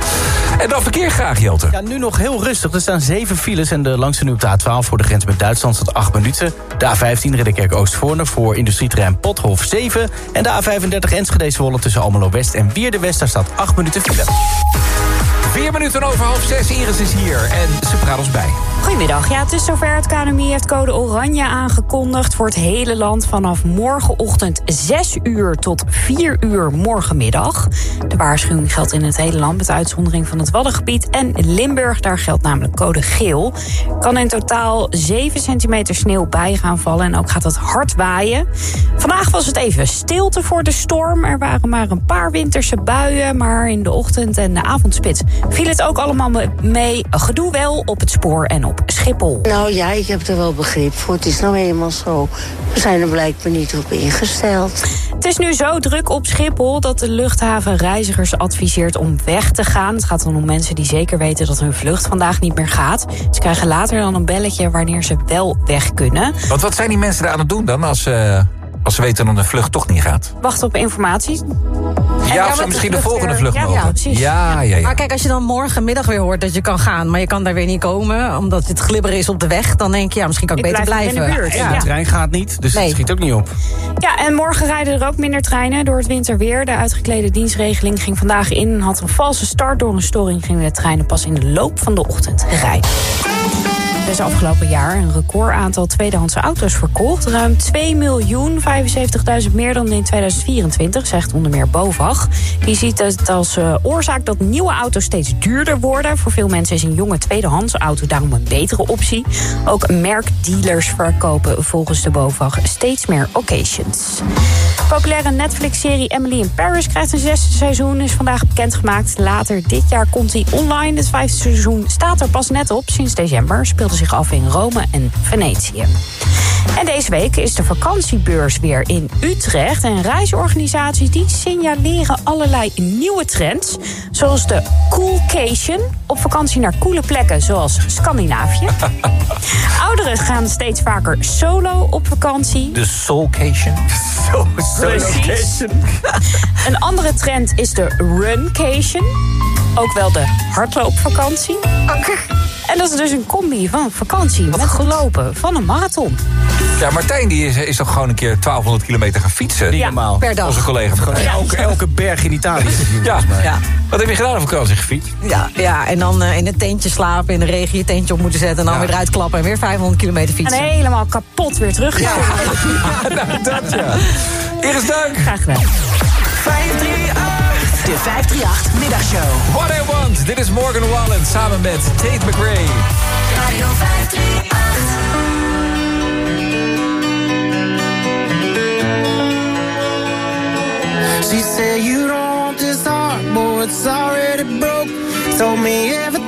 En dan verkeer graag, Jelte. Ja, nu nog heel rustig. Er staan zeven files en de langste nu op de A12 voor de grens met Duitsland staat 8 minuten. De A15 Ridderkerk Oostvoorne voor industrieterrein Pothof 7. En de A35 Enschede Zwolle tussen Almelo West en Wierde West, daar staat 8 minuten file. Vier minuten over half zes, Iris is hier en ze praat ons bij. Goedemiddag. Ja, het is zover. Het KNMI heeft code oranje aangekondigd voor het hele land vanaf morgenochtend 6 uur tot 4 uur morgenmiddag. De waarschuwing geldt in het hele land met uitzondering van het Waddengebied en Limburg. Daar geldt namelijk code geel. Kan in totaal 7 centimeter sneeuw bij gaan vallen en ook gaat het hard waaien. Vandaag was het even stilte voor de storm. Er waren maar een paar winterse buien, maar in de ochtend en de avondspits viel het ook allemaal mee. Gedoe wel op het spoor en op Schiphol. Nou ja, ik heb er wel begrip voor. Het is nou eenmaal zo. We zijn er blijkbaar niet op ingesteld. Het is nu zo druk op Schiphol dat de luchthaven reizigers adviseert om weg te gaan. Het gaat dan om mensen die zeker weten dat hun vlucht vandaag niet meer gaat. Ze krijgen later dan een belletje wanneer ze wel weg kunnen. Want wat zijn die mensen daar aan het doen dan als, eh, als ze weten dat een vlucht toch niet gaat? Wachten op informatie. Ja, of ze misschien de volgende weer- vlucht ja, mogen. ja, precies. Ja, ja, ja. Maar kijk, als je dan morgenmiddag weer hoort dat je kan gaan... maar je kan daar weer niet komen, omdat het glibber is op de weg... dan denk je, ja, misschien kan ik, Ik beter blijf blijven. de buurt. En de trein gaat niet, dus het schiet ook niet op. Ja, en morgen rijden er ook minder treinen door het winterweer. De uitgeklede dienstregeling ging vandaag in en had een valse start. Door een storing gingen de treinen pas in de loop van de ochtend rijden. Is afgelopen jaar een record aantal tweedehandse auto's verkocht. Ruim 2 miljoen, 75.000 meer dan in 2024, zegt onder meer BOVAG. Die ziet het als eh, oorzaak dat nieuwe auto's steeds duurder worden. Voor veel mensen is een jonge tweedehandse auto daarom een betere optie. Ook merkdealers verkopen volgens de BOVAG steeds meer occasions. Populaire Netflix-serie Emily in Paris krijgt een zesde seizoen. Is vandaag bekendgemaakt. Later dit jaar komt hij online. Het vijfde seizoen staat er pas net op. Sinds december speelde zich af in Rome en Venetië. En deze week is de vakantiebeurs weer in Utrecht. En reisorganisaties die signaleren allerlei nieuwe trends. Zoals de Coolcation, op vakantie naar coole plekken zoals Scandinavië. (laughs) Ouderen gaan steeds vaker solo op vakantie. De (laughs) Soulcation. Precies. Een andere trend is de Runcation. Ook wel de hardloopvakantie. En dat is dus een combi van vakantie met gelopen van een marathon. Ja, Martijn die is, is toch gewoon een keer 1200 kilometer gaan fietsen? Ja, normaal. per dag. Onze collega van Gewoon elke, elke berg in Italië. (laughs) Ja. Ja. Wat heb je gedaan op vakantie gefietst? Ja, ja, en dan eh, in het tentje slapen, in de regen je tentje op moeten zetten... en dan Ja. weer eruit klappen en weer 500 kilometer fietsen. En helemaal kapot weer terug. Ja. (laughs) nou, dat ja. Iris Dank. Graag gedaan. 538. De 538 Middagshow. What I Want. Dit is Morgan Wallen samen met Tate McRae. Radio 538. She said, You don't want this heart, boy, it's already broke. Told me everything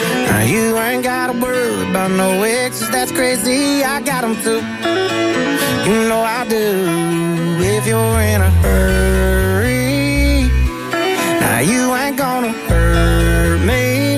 Now you ain't gotta worry about no exes, that's crazy. I got them too. You know I do. If you're in a hurry, now you ain't gonna hurt me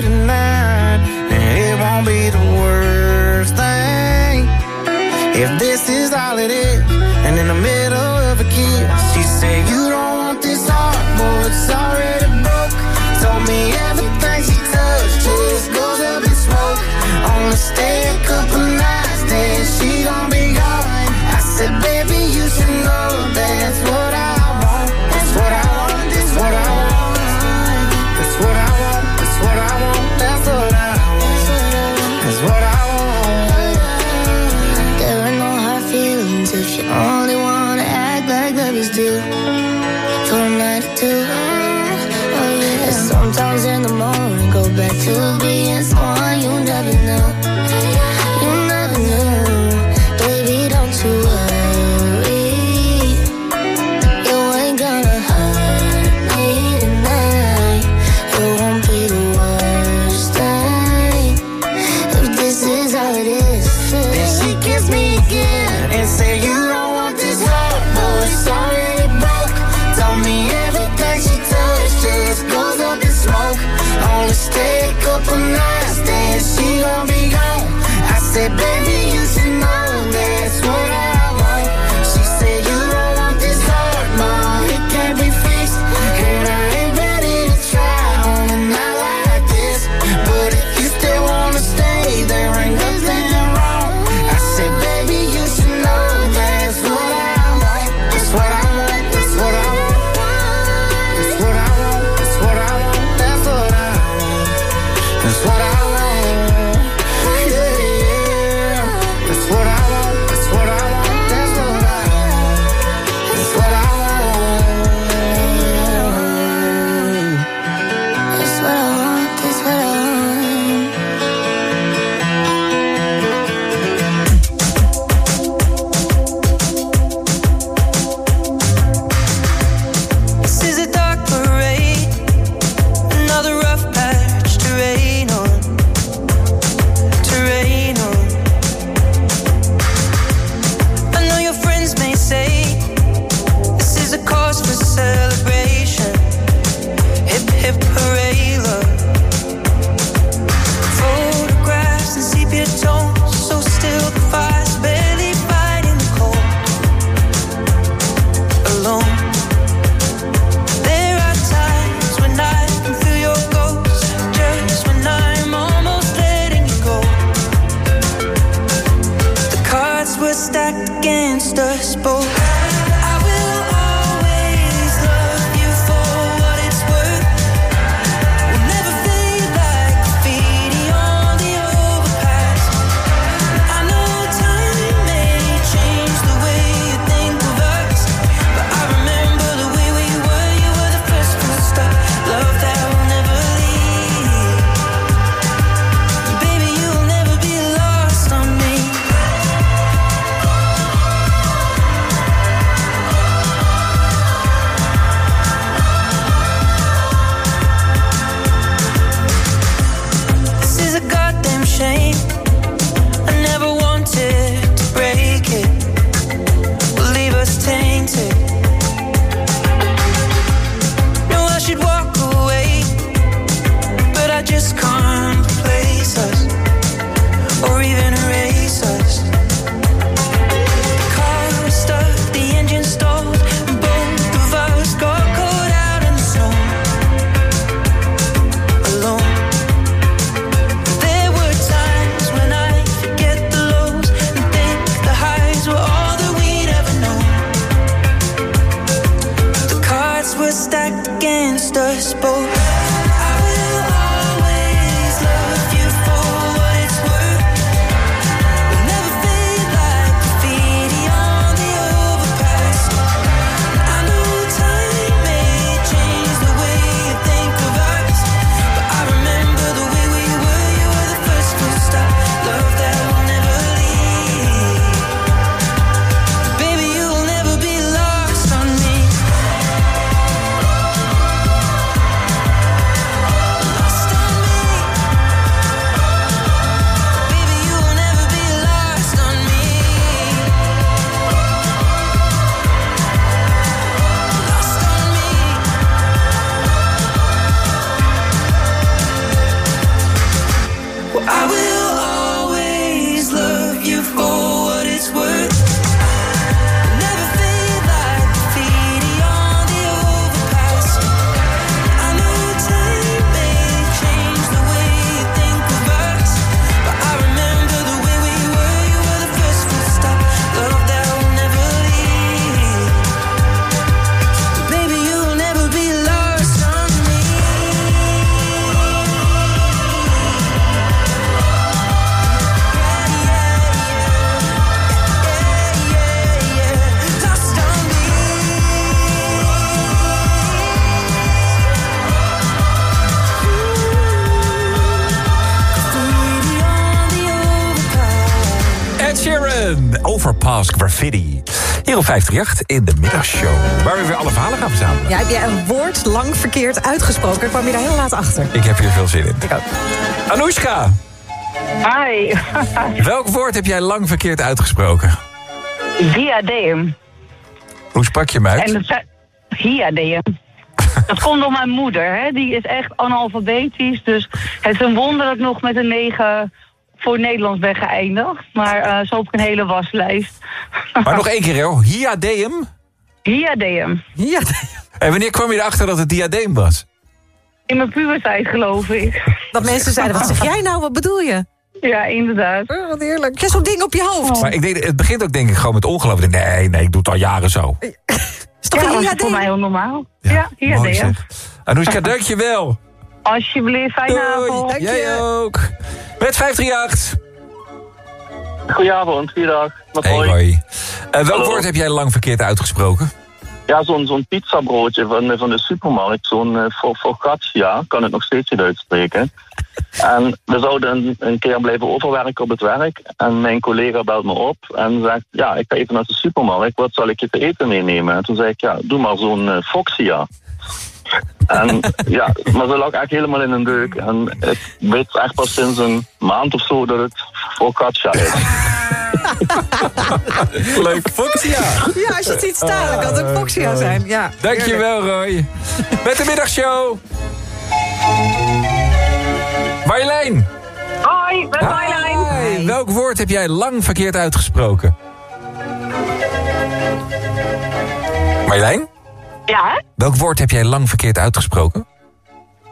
Overpass Graffiti. Hier op 538 in de middagshow. Waar we weer alle verhalen gaan verzamelen. Ja, heb jij een woord lang verkeerd uitgesproken? Kwam je daar heel laat achter? Ik heb hier veel zin in. Ik ook. Anoushka, Hi. (laughs) welk woord heb jij lang verkeerd uitgesproken? Diadeum. Hoe sprak je hem uit? En dat zijn... Diadeum. Dat komt door mijn moeder, hè. Die is echt analfabetisch. Dus het is een wonder dat ik nog met een negen voor Nederlands ben geëindigd. Maar eh, zo heb ik een hele waslijst. (laughs) Maar nog één keer, joh. Hiadeum? Diadeum. Ja. En wanneer kwam je erachter dat het diadeem was? In mijn puberteit, geloof ik. Dat mensen zeiden, wat zeg jij nou? Wat bedoel je? Ja, inderdaad. Oh, wat heerlijk. Je hebt zo'n ding op je hoofd. Maar ik denk, het begint ook denk ik gewoon met ongeloof. Nee, nee, ik doe het al jaren zo. (laughs) Is toch ja, een dat is voor mij heel normaal. Ja, Mooi diadeum. Anoushka, dank je wel. Alsjeblieft, fijne avond. Dank Jij je. ook. Met 538. Goedenavond, goeiedag. Hey, hoi. hoi. Eh, welk woord heb jij lang verkeerd uitgesproken? Ja, zo'n zo'n pizzabroodje van, de- van de supermarkt, zo'n uh, focaccia, kan het nog steeds niet uitspreken. (laughs) En we zouden een, een keer blijven overwerken op het werk. En mijn collega belt me op en zegt, ja, ik ga even naar de supermarkt, wat zal ik je te eten meenemen? En toen zei ik, ja, doe maar zo'n eh, foxia. En ja, maar ze lag echt helemaal in een deuk. En ik weet echt pas sinds een maand of zo dat het focaccia is. (laughs) Leuk. Foxia. Ja, als je het ziet staan, dan kan het ook Foxia zijn. Ja, Dankjewel, Roy. Met de middagshow. Marjolein. Hoi, met Marjolein. Welk woord heb jij lang verkeerd uitgesproken? Marjolein? Ja? Welk woord heb jij lang verkeerd uitgesproken?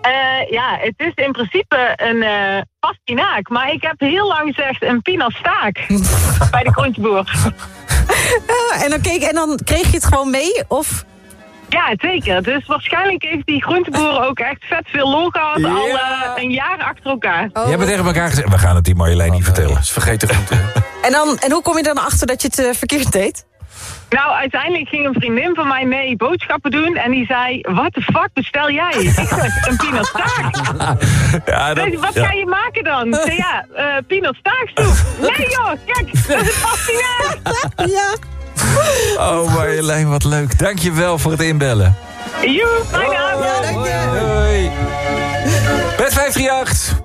Eh, ja, het is in principe een eh pastinaak. Maar ik heb heel lang gezegd een pinastaak. (laughs) bij de groenteboer. (laughs) Ah, en, dan keek, en dan kreeg je het gewoon mee? Of? Ja, zeker. Dus waarschijnlijk heeft die groenteboer ook echt vet veel lol gehad. Al eh, een jaar achter elkaar. Oh. Je hebt tegen elkaar gezegd, we gaan het die Marjolein niet vertellen. Vergeet de groente. (laughs) En, dan, en hoe kom je dan achter dat je het verkeerd deed? Nou, uiteindelijk ging een vriendin van mij mee boodschappen doen. En die zei, wat de fuck bestel jij? Ik zeg, een pinastaak. (laughs) Ja, wat ga je maken dan? Ik zei, ja, uh, pinastaaksoep. (laughs) Nee joh, kijk, dat is pastinaak. (laughs) ja. Oh Marjolein, wat leuk. Dankjewel voor het inbellen. Joe, fijne avond. Ja, dank je. Hoi. Met 538.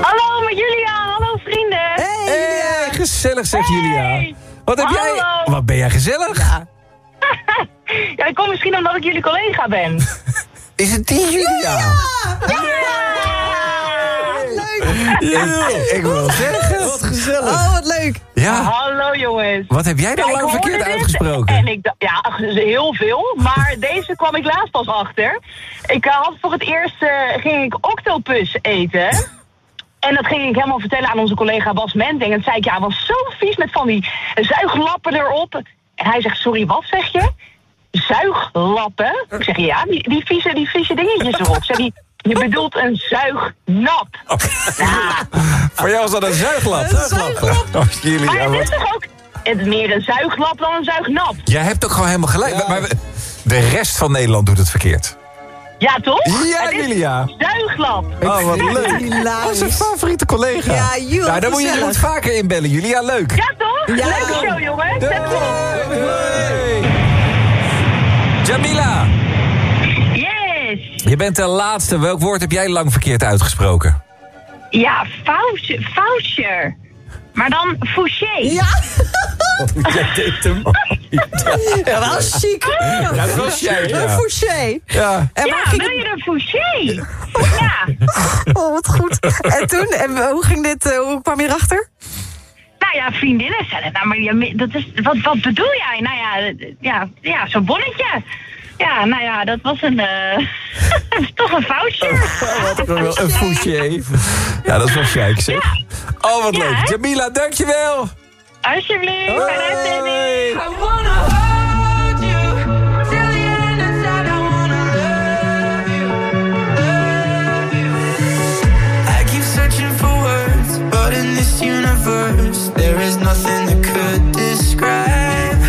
Hallo, met Julia. Hallo, vrienden. Hey, Hey, gezellig zeg Julia. Wat heb jij? Wat ben jij gezellig? (laughs) ja, ik kom misschien omdat ik jullie collega ben. (laughs) Is het die Julia? Ja, ik wil zeggen. Wat gezellig. Oh, wat leuk. Ja. Hallo jongens. Wat heb jij dan Ja, lang verkeerd uitgesproken? En ik dacht, ja, heel veel. Maar (laughs) deze kwam ik laatst pas achter. Ik eh, had voor het eerst, eh, ging ik octopus eten. En dat ging ik helemaal vertellen aan onze collega Bas Menting. En toen zei ik, ja, was zo vies met van die zuiglappen erop. En hij zegt, sorry, wat zeg je? Zuiglappen? Ik zeg, ja, die, die, vieze, die vieze dingetjes erop. Zeg, die, je bedoelt een zuignap. Voor jou was dat een zuiglap. Een zuiglap. Oh, Maar het is toch ook het meer een zuiglap dan een zuignap? Jij hebt ook gewoon helemaal gelijk. Maar- Maar de rest van Nederland doet het verkeerd. Ja, toch? Ja, Het Julia. Zuiglap. Oh, wat leuk. Dat is een favoriete collega. Ja, joh, Nou, dan moet je wat vaker inbellen, Julia. Leuk. Ja, toch? Leuke show, jongens. Zet hem op. Jamila, Yes. je bent de laatste. Welk woord heb jij lang verkeerd uitgesproken? Ja, foutje. Maar dan Fouché. Ja. Jij deed hem. Ja, wel chic. Ja, dat was jij, ja. Een fouché. Ja. En ja, waar ging wil je een Fouché? Ja. Oh, wat goed. En toen, en hoe ging dit, eh, hoe kwam je erachter? Nou ja, vriendinnen zeiden, nou, maar je, dat is, wat, wat bedoel jij? Nou ja, ja, ja zo'n bonnetje. Ja, nou ja, dat was een, eh dat is (laughs) toch een foutje. Een fouché. Ja, dat is wel chic, zeg. Oh, wat Ja, leuk. hè? Jamila, dankjewel. Alsjeblieft, fijne uitzending. I keep searching for words, but in there is nothing that could describe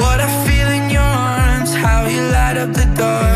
what I feel in your arms, how you light up the dark,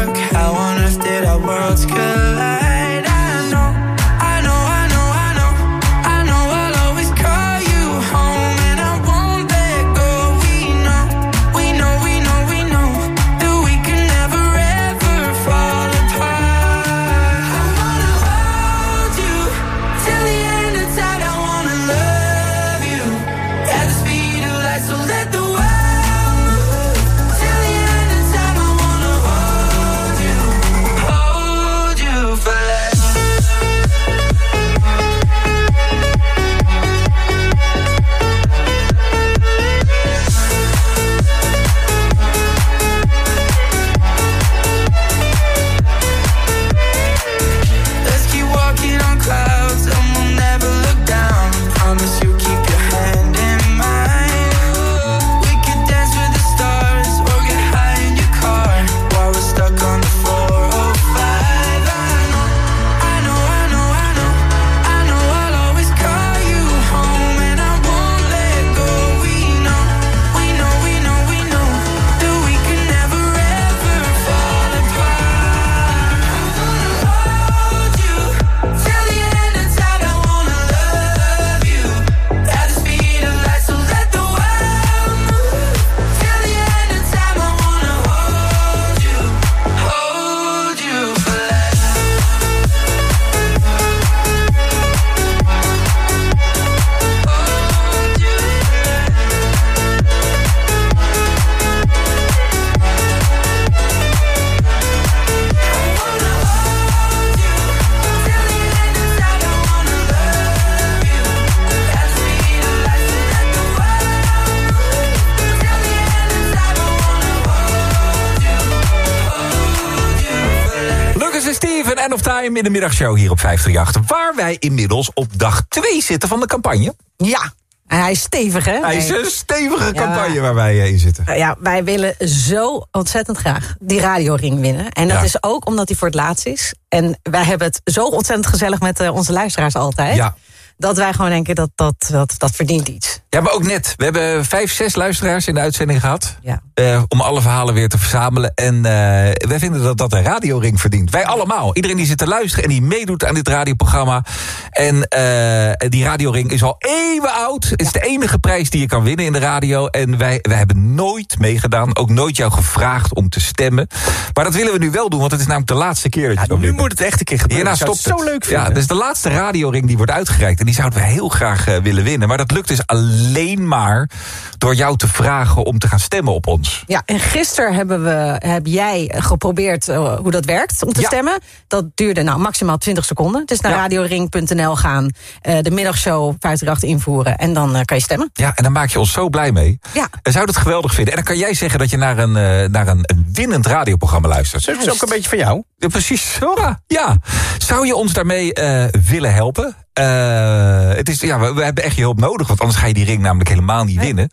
In de middagshow hier op 538. Waar wij inmiddels op dag 2 zitten van de campagne. Ja, en hij is stevig, hè? Hij is een stevige Ja. campagne waar wij eh, in zitten. Ja, wij willen zo ontzettend graag die radioring winnen. En dat Ja. is ook omdat hij voor het laatst is. En wij hebben het zo ontzettend gezellig met eh, onze luisteraars altijd. Ja. Dat wij gewoon denken dat dat, dat dat verdient iets. Ja, maar ook net. We hebben vijf, zes luisteraars in de uitzending gehad. Ja. Eh, om alle verhalen weer te verzamelen. En eh, wij vinden dat dat een radioring verdient. Wij allemaal. Iedereen die zit te luisteren en die meedoet aan dit radioprogramma. En eh, die radioring is al eeuwen oud. Het is de enige prijs die je kan winnen in de radio. En wij, wij hebben nooit meegedaan. Ook nooit jou gevraagd om te stemmen. Maar dat willen we nu wel doen, want het is namelijk de laatste keer dat je nu moet het echt een keer gebeuren. Hierna stopt het zo leuk vinden. Ja, dus de laatste radioring die wordt uitgereikt. En die zouden we heel graag willen winnen. Maar dat lukt dus alleen maar door jou te vragen om te gaan stemmen op ons. Ja, en gisteren hebben we, heb jij geprobeerd eh, hoe dat werkt om te Ja. stemmen. Dat duurde nou maximaal 20 seconden. Dus naar Ja. radioring.nl gaan, eh, de middagshow 538 invoeren en dan eh, kan je stemmen. Ja, en dan maak je ons zo blij mee. Ja. En zou dat geweldig vinden. En dan kan jij zeggen dat je naar een, eh, naar een, een winnend radioprogramma luistert. Dat is ook een beetje van jou. Ja, precies. Ja, ja. Zou je ons daarmee eh, willen helpen? Eh, het is, ja, we, we hebben echt je hulp nodig, want anders ga je die ring namelijk helemaal niet winnen.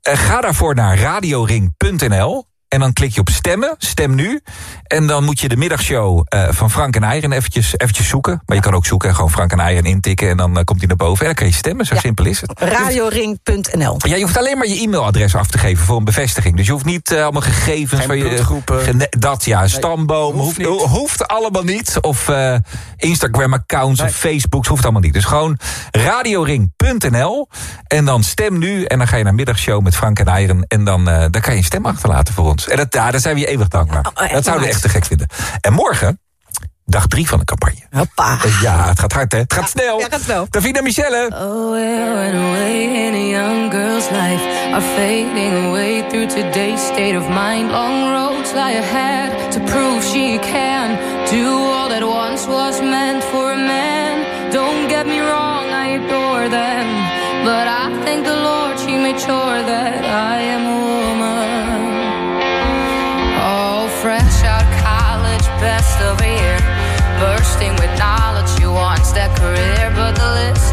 Eh, ga daarvoor naar radioring.nl. En dan klik je op stemmen, stem nu. En dan moet je de middagshow eh, van Frank en Eieren eventjes, eventjes zoeken. Maar je kan ook zoeken, gewoon Frank en Eieren intikken... en dan eh, komt hij naar boven en dan kan je stemmen. Zo simpel is het. Radioring.nl. Ja, je hoeft alleen maar je e-mailadres af te geven voor een bevestiging. Dus je hoeft niet eh, allemaal gegevens Geen van je. dat ja, stamboom. hoeft hoeft, hoeft allemaal niet. Of eh, Instagram-accounts of Facebooks, hoeft allemaal niet. Dus gewoon radioring.nl. En dan stem nu. En dan ga je naar middagshow met Frank en Eieren. En dan, eh, dan kan je een stem achterlaten voor ons. En dat, ja, daar zijn we je eeuwig dankbaar. Oh, echt dat zouden we echt te gek vinden. En morgen, dag drie van de campagne. Hoppa. Ja, het gaat hard hè. Het gaat snel. Ja, gaat snel. Davina Michelle. Oh, where and away in a young girl's life are fading away through today's state of mind. Long roads lie ahead to prove she can do all that once was meant jealous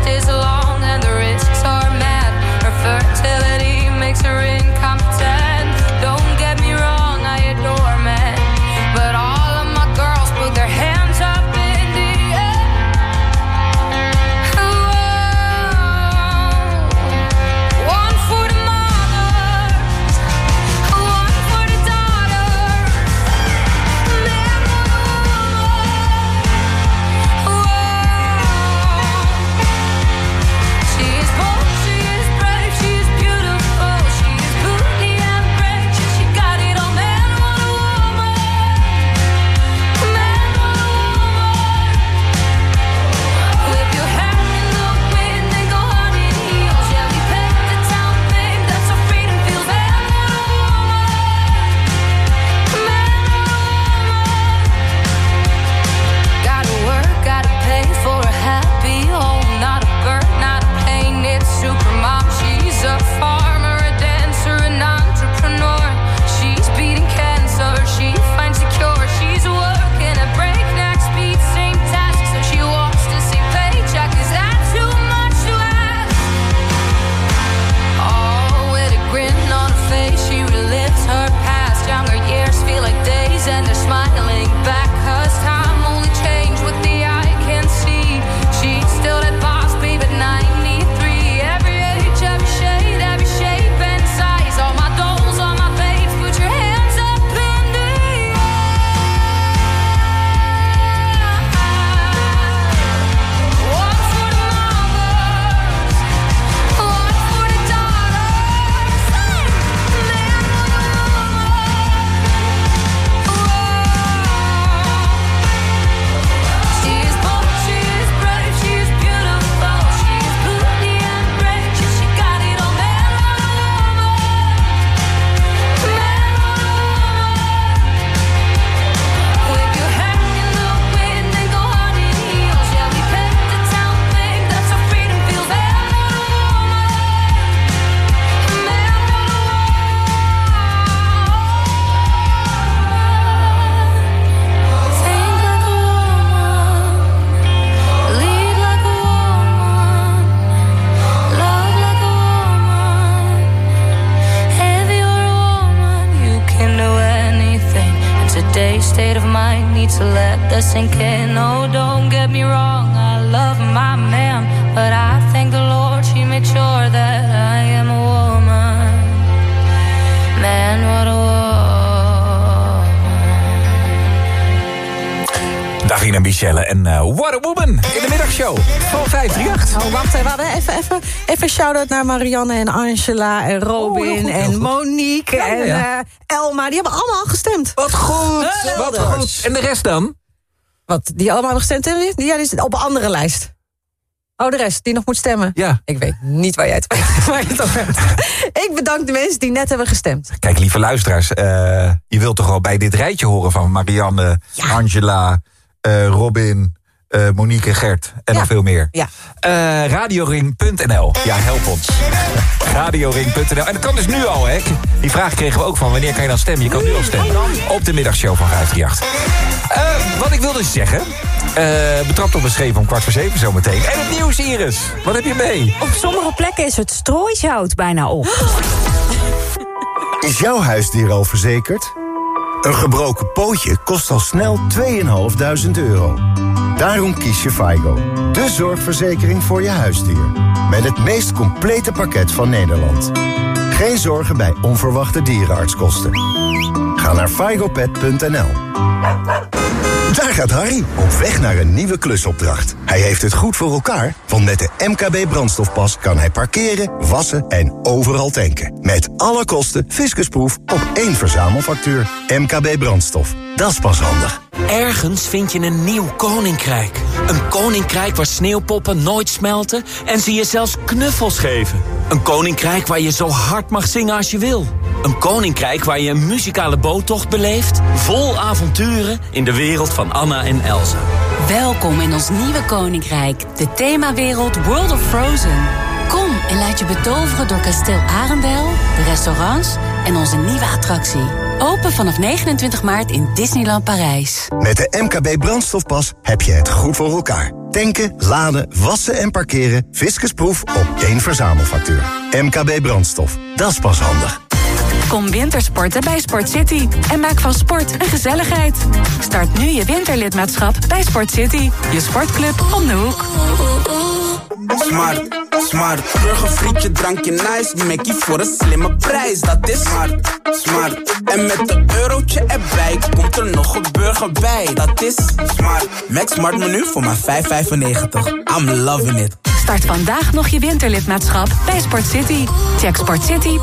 shout-out naar Marianne en Angela en Robin goed, heel en. Monique Ja, en ja. eh, Elma. Die hebben allemaal gestemd. Wat goed, wat goed. En de rest dan? Wat, die allemaal hebben gestemd hebben? Die, ja, die is op een andere lijst. Oh, de rest, die nog moet stemmen? Ja. Ik weet niet waar jij het, (laughs) waar je het over hebt. Ik bedank de mensen die net hebben gestemd. Kijk, lieve luisteraars, eh, je wilt toch wel bij dit rijtje horen van Marianne, Angela, eh, Robin, eh, Monique, Gert en nog veel meer. Ja. Eh, radioring.nl. Ja, help ons. Radioring.nl. En dat kan dus nu al, hè? Die vraag kregen we ook van wanneer kan je dan stemmen? Je kan nu al stemmen. Op de middagshow van 538. Eh, wat ik wilde zeggen, eh betrapt op beschreven om kwart voor zeven zometeen. En het nieuws, Iris. Wat heb je mee? Op sommige plekken is het strooishout bijna op. Is jouw huisdier al verzekerd? Een gebroken pootje kost al snel 2.500 euro. Daarom kies je FIGO, de zorgverzekering voor je huisdier. Met het meest complete pakket van Nederland. Geen zorgen bij onverwachte dierenartskosten. Ga naar figopet.nl. Gaat Harry, op weg naar een nieuwe klusopdracht. Hij heeft het goed voor elkaar, want met de MKB brandstofpas kan hij parkeren, wassen en overal tanken. Met alle kosten fiscusproef op één verzamelfactuur. MKB brandstof, dat is pas handig. Ergens vind je een nieuw koninkrijk. Een koninkrijk waar sneeuwpoppen nooit smelten en ze je zelfs knuffels geven. Een koninkrijk waar je zo hard mag zingen als je wil. Een koninkrijk waar je een muzikale boottocht beleeft... vol avonturen in de wereld van Anna en Elsa. Welkom in ons nieuwe koninkrijk, de themawereld World of Frozen. Kom en laat je betoveren door kasteel Arendel, de restaurants en onze nieuwe attractie. Open vanaf 29 maart in Disneyland Parijs. Met de MKB brandstofpas heb je het goed voor elkaar. Tanken, laden, wassen en parkeren. Fiscusproef op één verzamelfactuur. MKB brandstof, dat is pas handig. Kom wintersporten bij Sport City en maak van sport een gezelligheid. Start nu je winterlidmaatschap bij Sport City, je sportclub om de hoek. Smart, smart. Burgerfrietje, drankje nice. Mackie voor een slimme prijs. Dat is smart, smart. En met een eurotje erbij komt er nog een burger bij. Dat is smart. Max Smart menu voor maar 5,95. I'm loving it. Start vandaag nog je winterlidmaatschap bij Sport City. Check sportcity.nl